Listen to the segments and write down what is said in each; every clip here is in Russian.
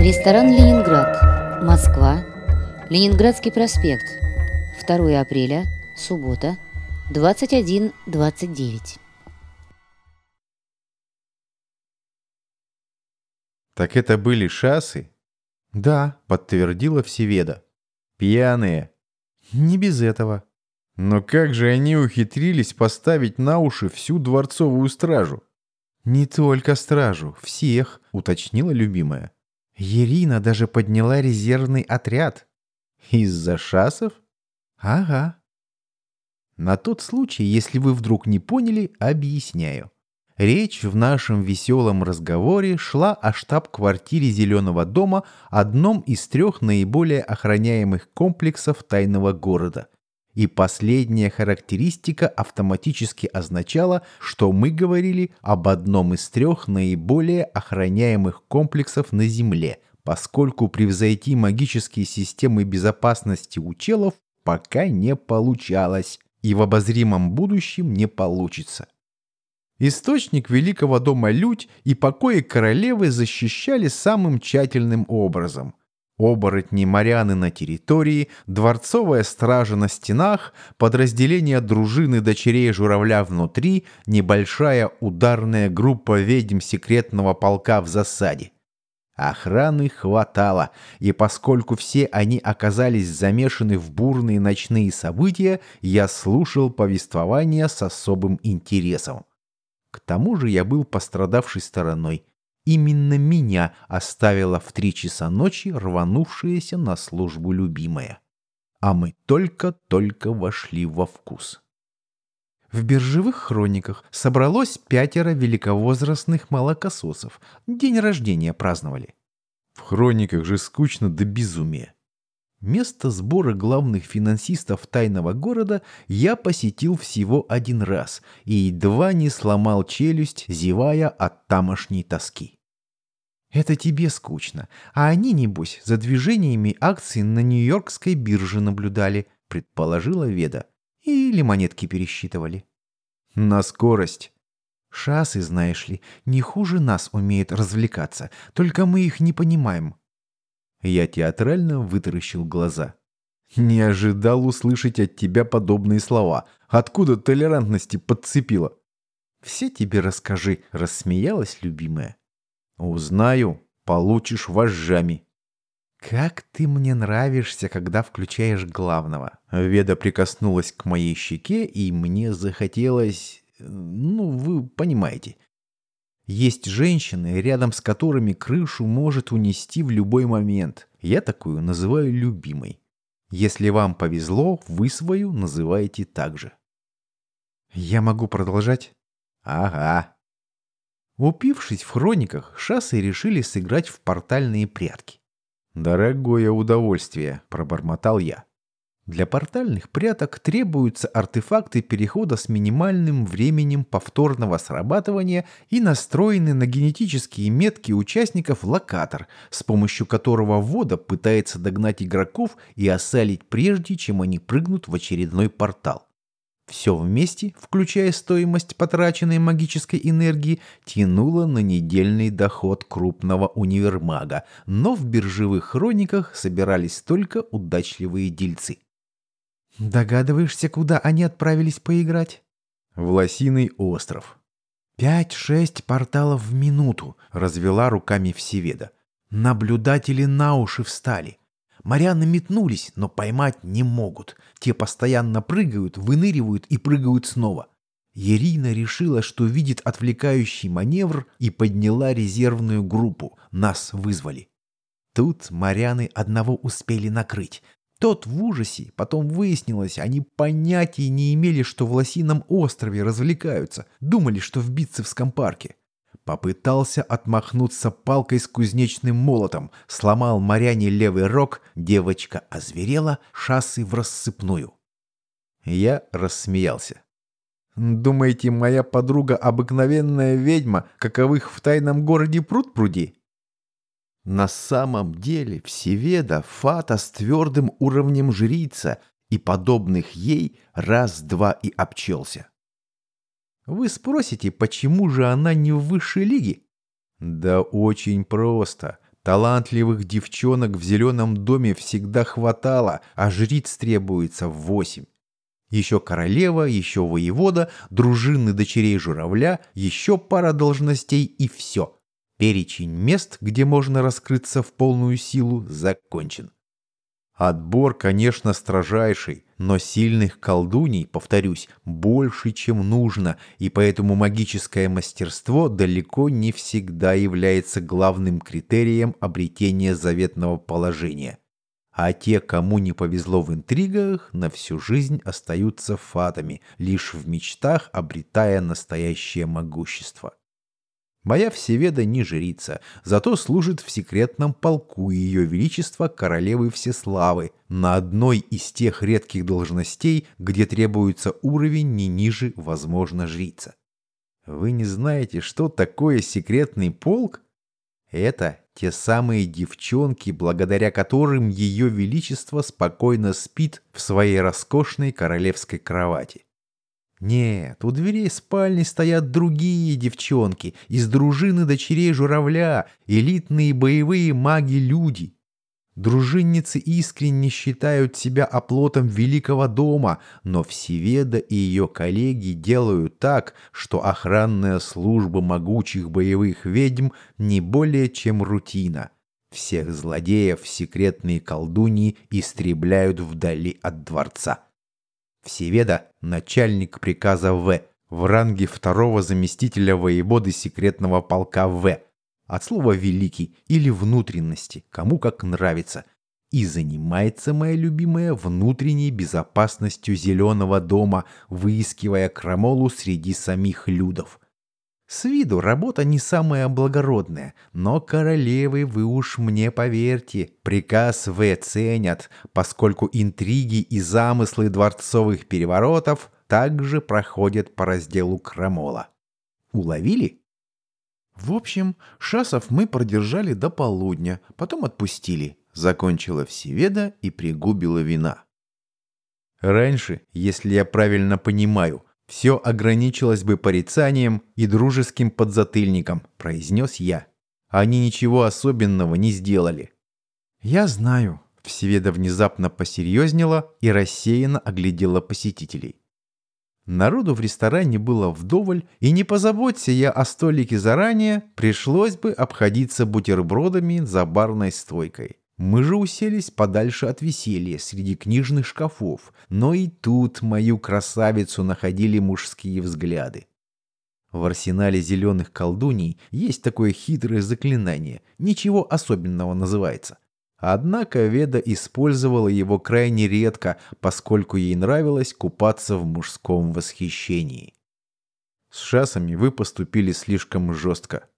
Ресторан «Ленинград», Москва, Ленинградский проспект, 2 апреля, суббота, 21.29. Так это были шассы? Да, подтвердила Всеведа. Пьяные. Не без этого. Но как же они ухитрились поставить на уши всю дворцовую стражу? Не только стражу, всех, уточнила любимая. Ирина даже подняла резервный отряд. Из-за шасов? Ага. На тот случай, если вы вдруг не поняли, объясняю. Речь в нашем веселом разговоре шла о штаб-квартире Зеленого дома, одном из трех наиболее охраняемых комплексов тайного города. И последняя характеристика автоматически означала, что мы говорили об одном из трех наиболее охраняемых комплексов на Земле, поскольку превзойти магические системы безопасности учелов пока не получалось и в обозримом будущем не получится. Источник Великого дома Людь и покои королевы защищали самым тщательным образом. Оборотни моряны на территории, дворцовая стража на стенах, подразделение дружины дочерей журавля внутри, небольшая ударная группа ведьм секретного полка в засаде. Охраны хватало, и поскольку все они оказались замешаны в бурные ночные события, я слушал повествование с особым интересом. К тому же я был пострадавшей стороной. Именно меня оставила в три часа ночи рванувшаяся на службу любимая. А мы только-только вошли во вкус. В биржевых хрониках собралось пятеро великовозрастных молокососов. День рождения праздновали. В хрониках же скучно до безумия. Место сбора главных финансистов тайного города я посетил всего один раз и едва не сломал челюсть, зевая от тамошней тоски. «Это тебе скучно, а они, небось, за движениями акций на Нью-Йоркской бирже наблюдали», предположила Веда. «Или монетки пересчитывали». «На скорость». «Шассы, знаешь ли, не хуже нас умеют развлекаться, только мы их не понимаем. Я театрально вытаращил глаза. «Не ожидал услышать от тебя подобные слова. Откуда толерантности подцепила?» «Все тебе расскажи», — рассмеялась любимая. «Узнаю, получишь вожжами». «Как ты мне нравишься, когда включаешь главного!» Веда прикоснулась к моей щеке, и мне захотелось... Ну, вы понимаете. Есть женщины, рядом с которыми крышу может унести в любой момент. Я такую называю любимой. Если вам повезло, вы свою называете так же. Я могу продолжать? Ага. Упившись в хрониках, шассы решили сыграть в портальные прятки. «Дорогое удовольствие», — пробормотал я. Для портальных пряток требуются артефакты перехода с минимальным временем повторного срабатывания и настроенный на генетические метки участников локатор, с помощью которого вода пытается догнать игроков и осалить прежде, чем они прыгнут в очередной портал. Все вместе, включая стоимость потраченной магической энергии, тянуло на недельный доход крупного универмага, но в биржевых хрониках собирались только удачливые дельцы. Догадываешься, куда они отправились поиграть? В Лосиный остров. Пять-шесть порталов в минуту, развела руками Всеведа. Наблюдатели на уши встали. Моряны метнулись, но поймать не могут. Те постоянно прыгают, выныривают и прыгают снова. Ирина решила, что видит отвлекающий маневр и подняла резервную группу. Нас вызвали. Тут моряны одного успели накрыть. Тот в ужасе, потом выяснилось, они понятия не имели, что в Лосином острове развлекаются, думали, что в Битцевском парке. Попытался отмахнуться палкой с кузнечным молотом, сломал моряне левый рог, девочка озверела, шассы в рассыпную. Я рассмеялся. «Думаете, моя подруга обыкновенная ведьма, каковых в тайном городе пруд пруди?» На самом деле Всеведа Фата с твердым уровнем жрица и подобных ей раз-два и обчелся. Вы спросите, почему же она не в высшей лиге? Да очень просто. Талантливых девчонок в зеленом доме всегда хватало, а жриц требуется восемь. Еще королева, еще воевода, дружины дочерей журавля, еще пара должностей и все. Перечень мест, где можно раскрыться в полную силу, закончен. Отбор, конечно, строжайший, но сильных колдуней, повторюсь, больше, чем нужно, и поэтому магическое мастерство далеко не всегда является главным критерием обретения заветного положения. А те, кому не повезло в интригах, на всю жизнь остаются фатами, лишь в мечтах обретая настоящее могущество. Моя Всеведа не жрица, зато служит в секретном полку Ее Величества Королевы Всеславы на одной из тех редких должностей, где требуется уровень не ниже, возможно, жрица. Вы не знаете, что такое секретный полк? Это те самые девчонки, благодаря которым Ее Величество спокойно спит в своей роскошной королевской кровати. Нет, у дверей спальни стоят другие девчонки из дружины дочерей журавля, элитные боевые маги-люди. Дружинницы искренне считают себя оплотом великого дома, но Всеведа и ее коллеги делают так, что охранная служба могучих боевых ведьм не более чем рутина. Всех злодеев секретные колдуньи истребляют вдали от дворца. Всеведа – начальник приказа В, в ранге второго заместителя воеводы секретного полка В, от слова «великий» или «внутренности», кому как нравится, и занимается моя любимая внутренней безопасностью зеленого дома, выискивая крамолу среди самих людов. С виду работа не самая благородная, но королевы вы уж мне поверьте, приказ В ценят, поскольку интриги и замыслы дворцовых переворотов также проходят по разделу крамола. Уловили? В общем, шасов мы продержали до полудня, потом отпустили. Закончила Всеведа и пригубила вина. Раньше, если я правильно понимаю, все ограничилось бы порицанием и дружеским подзатыльником, произнес я. Они ничего особенного не сделали. Я знаю. Всеведа внезапно посерьезнела и рассеянно оглядела посетителей. Народу в ресторане было вдоволь, и не позаботься я о столике заранее, пришлось бы обходиться бутербродами за барной стойкой. Мы же уселись подальше от веселья, среди книжных шкафов, но и тут мою красавицу находили мужские взгляды. В арсенале зеленых колдуний есть такое хитрое заклинание, ничего особенного называется. Однако Веда использовала его крайне редко, поскольку ей нравилось купаться в мужском восхищении. С шасами вы поступили слишком жестко.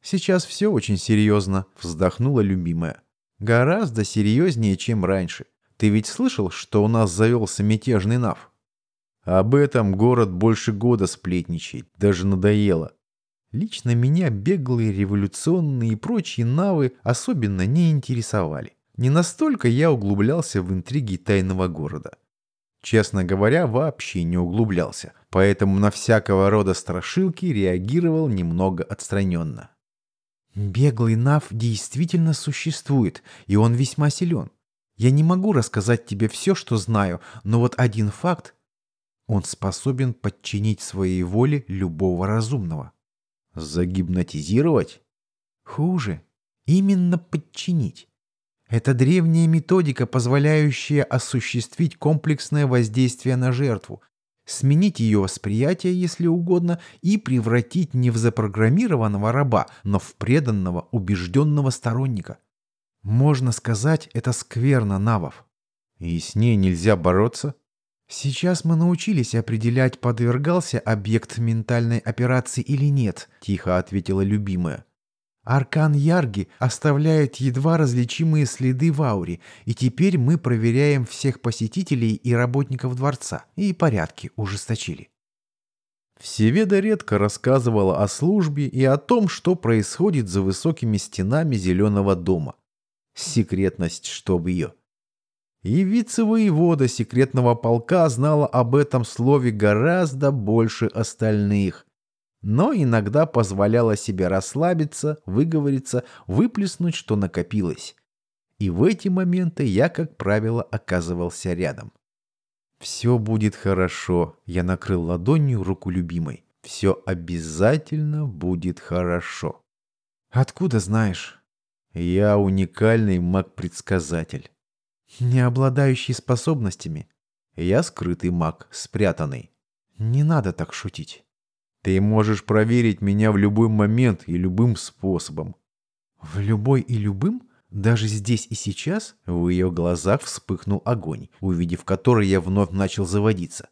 Сейчас все очень серьезно, вздохнула любимая. Гораздо серьезнее, чем раньше. Ты ведь слышал, что у нас завелся мятежный нав? Об этом город больше года сплетничает, даже надоело. Лично меня беглые, революционные и прочие навы особенно не интересовали. Не настолько я углублялся в интриги тайного города. Честно говоря, вообще не углублялся, поэтому на всякого рода страшилки реагировал немного отстраненно. Беглый Нав действительно существует, и он весьма силен. Я не могу рассказать тебе все, что знаю, но вот один факт. Он способен подчинить своей воле любого разумного. Загипнотизировать? Хуже. Именно подчинить. Это древняя методика, позволяющая осуществить комплексное воздействие на жертву, сменить ее восприятие, если угодно, и превратить не в запрограммированного раба, но в преданного, убежденного сторонника. Можно сказать, это скверно навов. И с ней нельзя бороться? Сейчас мы научились определять, подвергался объект ментальной операции или нет, тихо ответила любимая. Аркан Ярги оставляет едва различимые следы в ауре, и теперь мы проверяем всех посетителей и работников дворца, и порядки ужесточили. Всеведа редко рассказывала о службе и о том, что происходит за высокими стенами зеленого дома. Секретность, чтоб ее. И вице-воевода секретного полка знала об этом слове гораздо больше остальных – но иногда позволяла себе расслабиться, выговориться, выплеснуть, что накопилось. И в эти моменты я, как правило, оказывался рядом. «Все будет хорошо», — я накрыл ладонью руку любимой. «Все обязательно будет хорошо». «Откуда знаешь?» «Я уникальный маг-предсказатель». «Не обладающий способностями?» «Я скрытый маг, спрятанный». «Не надо так шутить». «Ты можешь проверить меня в любой момент и любым способом». «В любой и любым?» Даже здесь и сейчас в ее глазах вспыхнул огонь, увидев который я вновь начал заводиться.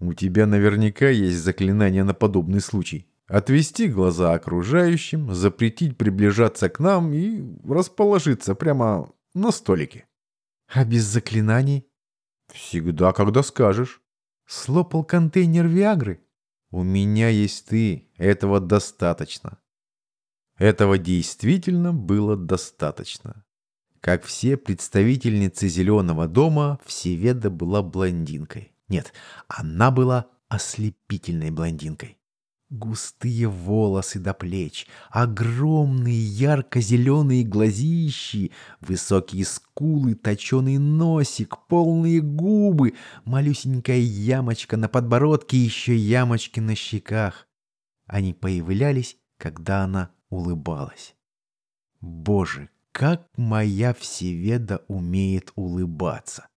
У тебя наверняка есть заклинание на подобный случай. Отвести глаза окружающим, запретить приближаться к нам и расположиться прямо на столике. А без заклинаний? Всегда, когда скажешь. Слопал контейнер Виагры? У меня есть ты, этого достаточно. Этого действительно было достаточно. Как все представительницы Зеленого дома, Всеведа была блондинкой. Нет, она была ослепительной блондинкой. Густые волосы до плеч, огромные ярко-зеленые глазищи, высокие скулы, точеный носик, полные губы, малюсенькая ямочка на подбородке и еще ямочки на щеках. Они появлялись, когда она улыбалась. Боже, как моя Всеведа умеет улыбаться!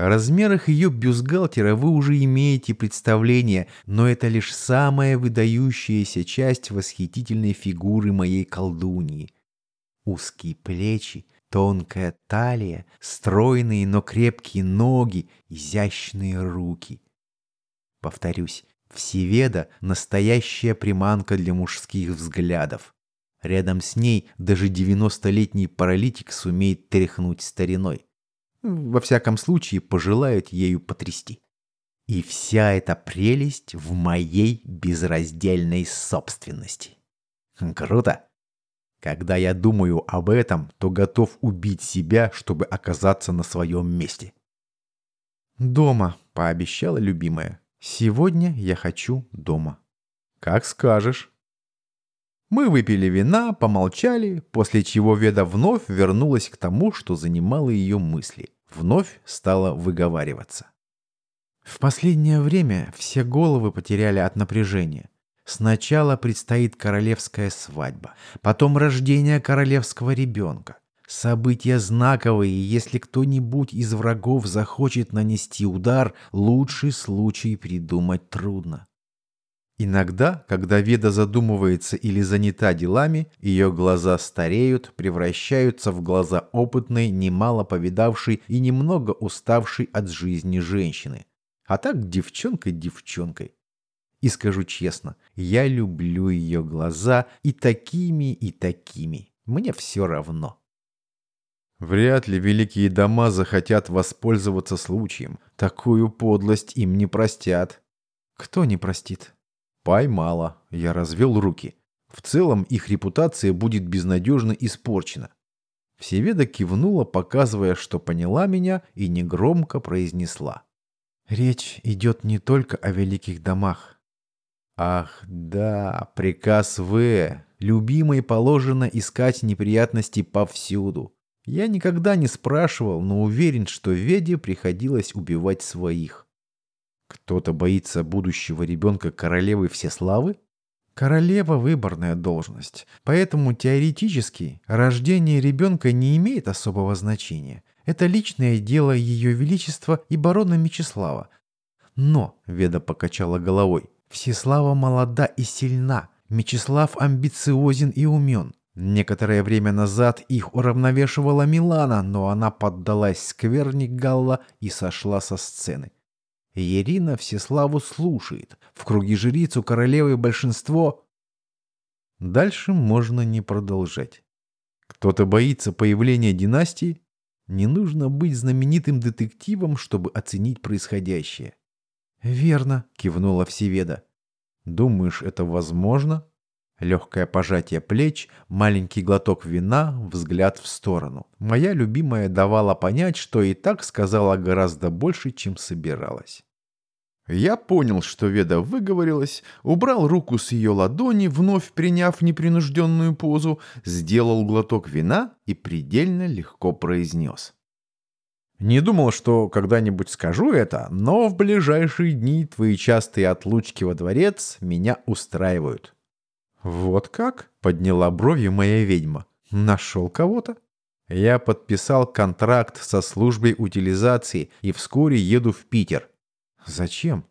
О размерах ее бюстгальтера вы уже имеете представление, но это лишь самая выдающаяся часть восхитительной фигуры моей колдуньи. Узкие плечи, тонкая талия, стройные, но крепкие ноги, изящные руки. Повторюсь, Всеведа — настоящая приманка для мужских взглядов. Рядом с ней даже 90-летний паралитик сумеет тряхнуть стариной. Во всяком случае, пожелает ею потрясти. И вся эта прелесть в моей безраздельной собственности. Круто! Когда я думаю об этом, то готов убить себя, чтобы оказаться на своем месте. «Дома», — пообещала любимая. Сегодня я хочу дома. Как скажешь. Мы выпили вина, помолчали, после чего Веда вновь вернулась к тому, что занимало ее мысли. Вновь стала выговариваться. В последнее время все головы потеряли от напряжения. Сначала предстоит королевская свадьба, потом рождение королевского ребенка. События знаковые, и если кто-нибудь из врагов захочет нанести удар, лучший случай придумать трудно. Иногда, когда Веда задумывается или занята делами, ее глаза стареют, превращаются в глаза опытной, немало повидавшей и немного уставшей от жизни женщины. А так девчонка девчонкой. И скажу честно, я люблю ее глаза и такими, и такими. Мне все равно. Вряд ли великие дома захотят воспользоваться случаем. Такую подлость им не простят. Кто не простит? Поймала. Я развел руки. В целом их репутация будет безнадежно испорчена. Всеведа кивнула, показывая, что поняла меня, и негромко произнесла. Речь идет не только о великих домах. Ах, да, приказ В. Любимой положено искать неприятности повсюду. Я никогда не спрашивал, но уверен, что Веде приходилось убивать своих. Кто-то боится будущего ребенка королевы Всеславы? Королева – выборная должность, поэтому теоретически рождение ребенка не имеет особого значения. Это личное дело Ее Величества и барона Мечислава. Но, Веда покачала головой, Всеслава молода и сильна, Мечислав амбициозен и умен. Некоторое время назад их уравновешивала Милана, но она поддалась скверни Галла и сошла со сцены. Ирина Всеславу слушает. В круге жриц у королевы большинство... Дальше можно не продолжать. Кто-то боится появления династии? Не нужно быть знаменитым детективом, чтобы оценить происходящее. «Верно», — кивнула Всеведа. «Думаешь, это возможно?» Легкое пожатие плеч, маленький глоток вина, взгляд в сторону. Моя любимая давала понять, что и так сказала гораздо больше, чем собиралась. Я понял, что Веда выговорилась, убрал руку с ее ладони, вновь приняв непринужденную позу, сделал глоток вина и предельно легко произнес. Не думал, что когда-нибудь скажу это, но в ближайшие дни твои частые отлучки во дворец меня устраивают. «Вот как?» — подняла брови моя ведьма. «Нашел кого-то?» Я подписал контракт со службой утилизации и вскоре еду в Питер. Зачем?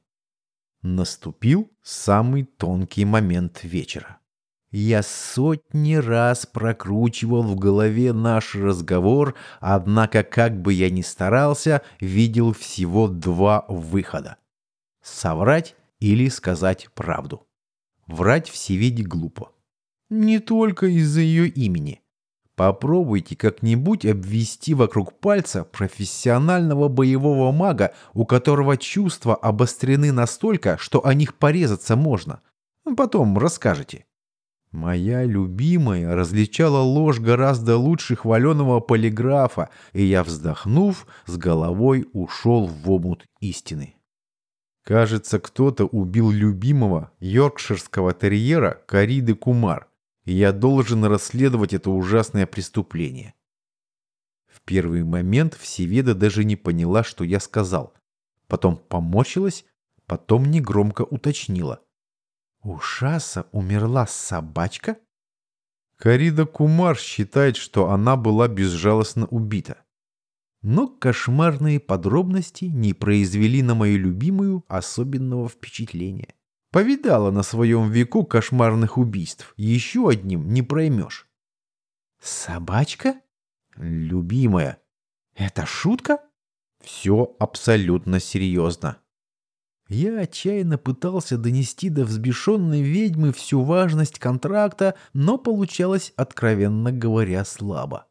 Наступил самый тонкий момент вечера. Я сотни раз прокручивал в голове наш разговор, однако, как бы я ни старался, видел всего два выхода. Соврать или сказать правду. Врать в Севеде глупо. Не только из-за ее имени. Попробуйте как-нибудь обвести вокруг пальца профессионального боевого мага, у которого чувства обострены настолько, что о них порезаться можно. Потом расскажете. Моя любимая различала ложь гораздо лучше хваленого полиграфа, и я, вздохнув, с головой ушел в омут истины. Кажется, кто-то убил любимого йоркширского терьера Кариды Кумар, и я должен расследовать это ужасное преступление. В первый момент Всеведа даже не поняла, что я сказал. Потом поморщилась, потом негромко уточнила – у Шаса умерла собачка? Карида Кумар считает, что она была безжалостно убита. Но кошмарные подробности не произвели на мою любимую особенного впечатления. Повидала на своем веку кошмарных убийств. Еще одним не проймешь. Собачка? Любимая. Это шутка? Все абсолютно серьезно. Я отчаянно пытался донести до взбешенной ведьмы всю важность контракта, но получалось, откровенно говоря, слабо.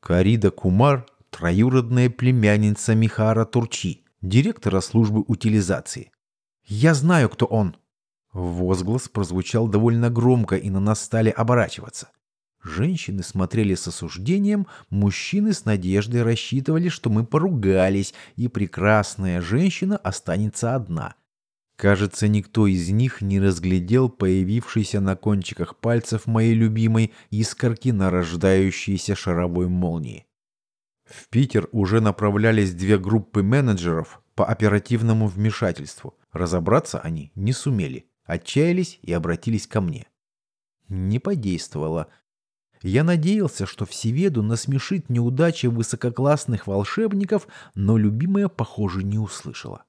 Карида Кумар – троюродная племянница Михара Турчи, директора службы утилизации. «Я знаю, кто он!» Возглас прозвучал довольно громко, и на нас стали оборачиваться. Женщины смотрели с осуждением, мужчины с надеждой рассчитывали, что мы поругались, и прекрасная женщина останется одна. Кажется, никто из них не разглядел появившейся на кончиках пальцев моей любимой искорки нарождающейся шаровой молнии. В Питер уже направлялись две группы менеджеров по оперативному вмешательству. Разобраться они не сумели, отчаялись и обратились ко мне. Не подействовало – я надеялся, что Всеведу насмешит неудача высококлассных волшебников, но любимая, похоже, не услышала.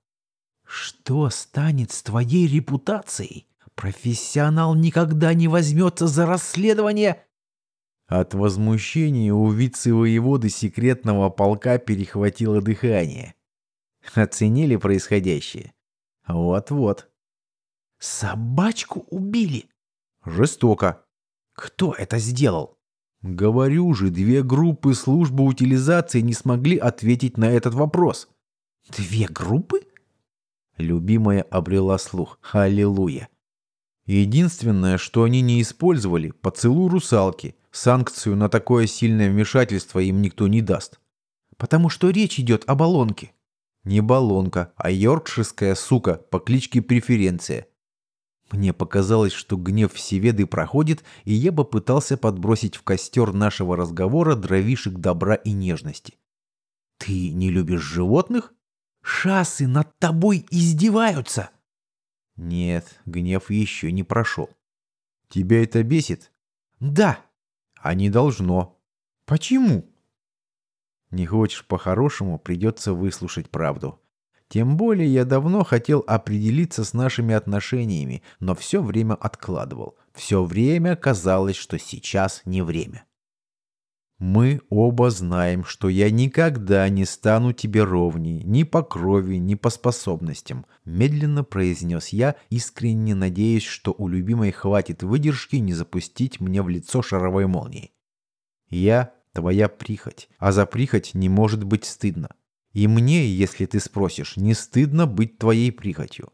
«Что станет с твоей репутацией? Профессионал никогда не возьмется за расследование...» От возмущения у вице-воеводы секретного полка перехватило дыхание. Оценили происходящее? Вот-вот. «Собачку убили?» «Жестоко. Кто это сделал?» Говорю же, две группы службы утилизации не смогли ответить на этот вопрос. Две группы? Любимая обрела слух. Аллилуйя. Единственное, что они не использовали, поцелуй русалки. Санкцию на такое сильное вмешательство им никто не даст. Потому что речь идет о баллонке. Не баллонка, а йоркширская сука по кличке Преференция. Мне показалось, что гнев Всеведы проходит, и я бы пытался подбросить в костер нашего разговора дровишек добра и нежности. «Ты не любишь животных? Шасы над тобой издеваются!» «Нет, гнев еще не прошел. Тебя это бесит?» «Да!» «А не должно». «Почему?» «Не хочешь по-хорошему, придется выслушать правду. Тем более я давно хотел определиться с нашими отношениями, но все время откладывал. Все время казалось, что сейчас не время. Мы оба знаем, что я никогда не стану тебе ровней, ни по крови, ни по способностям, медленно произнес я, искренне надеясь, что у любимой хватит выдержки не запустить мне в лицо шаровой молнией. Я твоя прихоть, а за прихоть не может быть стыдно. И мне, если ты спросишь, не стыдно быть твоей прихотью.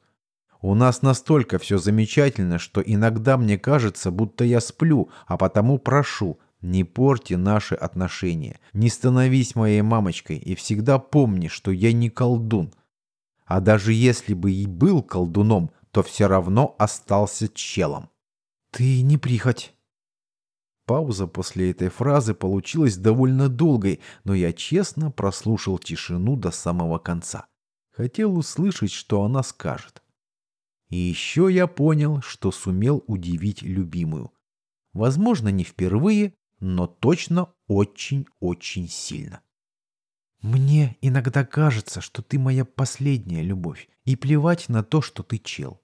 У нас настолько все замечательно, что иногда мне кажется, будто я сплю, а потому прошу, не порти наши отношения, не становись моей мамочкой и всегда помни, что я не колдун. А даже если бы и был колдуном, то все равно остался челом. Ты не прихоть. Пауза после этой фразы получилась довольно долгой, но я честно прослушал тишину до самого конца. Хотел услышать, что она скажет. И еще я понял, что сумел удивить любимую. Возможно, не впервые, но точно очень-очень сильно. Мне иногда кажется, что ты моя последняя любовь, и плевать на то, что ты чел.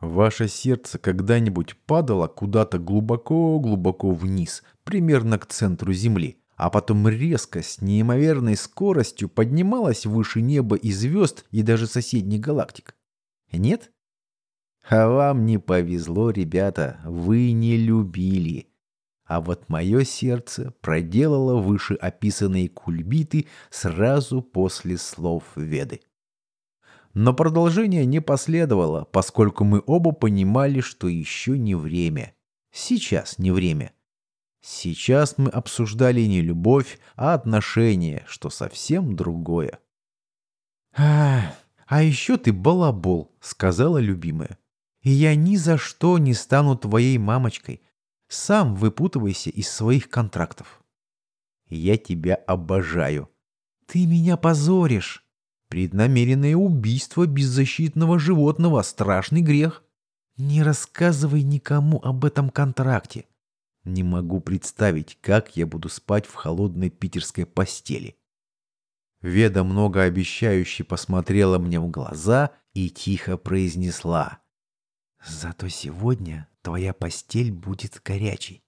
Ваше сердце когда-нибудь падало куда-то глубоко-глубоко вниз, примерно к центру Земли, а потом резко, с неимоверной скоростью поднималось выше неба и звезд и даже соседних галактик? Нет? А вам не повезло, ребята, вы не любили. А вот мое сердце проделало вышеописанные кульбиты сразу после слов Веды. Но продолжение не последовало, поскольку мы оба понимали, что еще не время. Сейчас не время. Сейчас мы обсуждали не любовь, а отношения, что совсем другое. «А, еще ты балабол», — сказала любимая. «И я ни за что не стану твоей мамочкой. Сам выпутывайся из своих контрактов». «Я тебя обожаю». «Ты меня позоришь». Преднамеренное убийство беззащитного животного – страшный грех. Не рассказывай никому об этом контракте. Не могу представить, как я буду спать в холодной питерской постели. Веда многообещающе посмотрела мне в глаза и тихо произнесла. «Зато сегодня твоя постель будет горячей».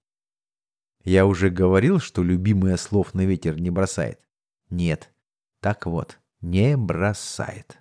Я уже говорил, что любимое слов на ветер не бросает? Нет. Так вот, не бросает.